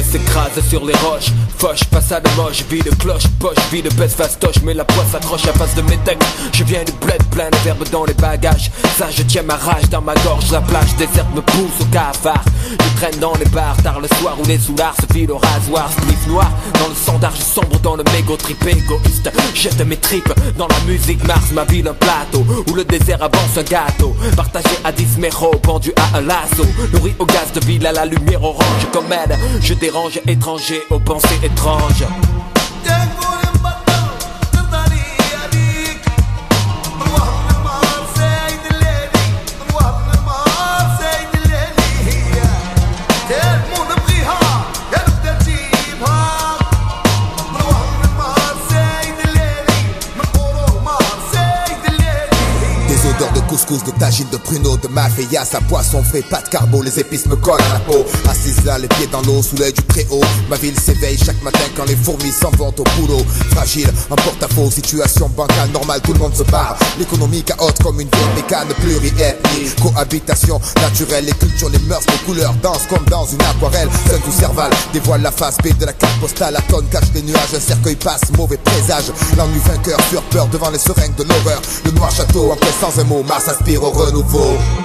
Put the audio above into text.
rase sur les roches. Foche, passade moche, vie de cloche, poche, vie de baisse fastoche Mais la poisse s'accroche à face de mes textes. Je viens du bled, plein de verbes dans les bagages. Ça je tiens ma rage dans ma gorge La plage déserte me pousse au cafard. Je traîne dans les bars, tard le soir où les soulards se filent au rasoir. Spliff noir, dans le sondage sombre dans le mégot trip égoïste. Jette mes tripes dans la musique Mars, ma ville un plateau Où le désert avance un gâteau. Partagé à 10 méros, pendu à un lasso. Nourri au gaz de ville à la lumière orange Comme elle, je dérange étranger aux pensées étranges de tagine, de pruneau, de mafia, sa poisson frais, pas de carbo, les épices me collent à la peau. Assise là, les pieds dans l'eau, sous l'œil du haut. Ma ville s'éveille chaque matin quand les fourmis s'en vont au boulot. Fragile, un porte-à-faux, situation bancale normale, tout le monde se barre. L'économie chaote comme une vieille mécane pluriethnie. Cohabitation naturelle, les cultures, les mœurs, les couleurs dansent comme dans une aquarelle. Seul tout cerval dévoile la face B de la carte postale. La tonne cache des nuages, un cercueil passe, mauvais présage. L'ennui vainqueur, fureur peur devant les seringues de l'horreur. Le noir château, en sans un mot, Mars aspire au renouveau.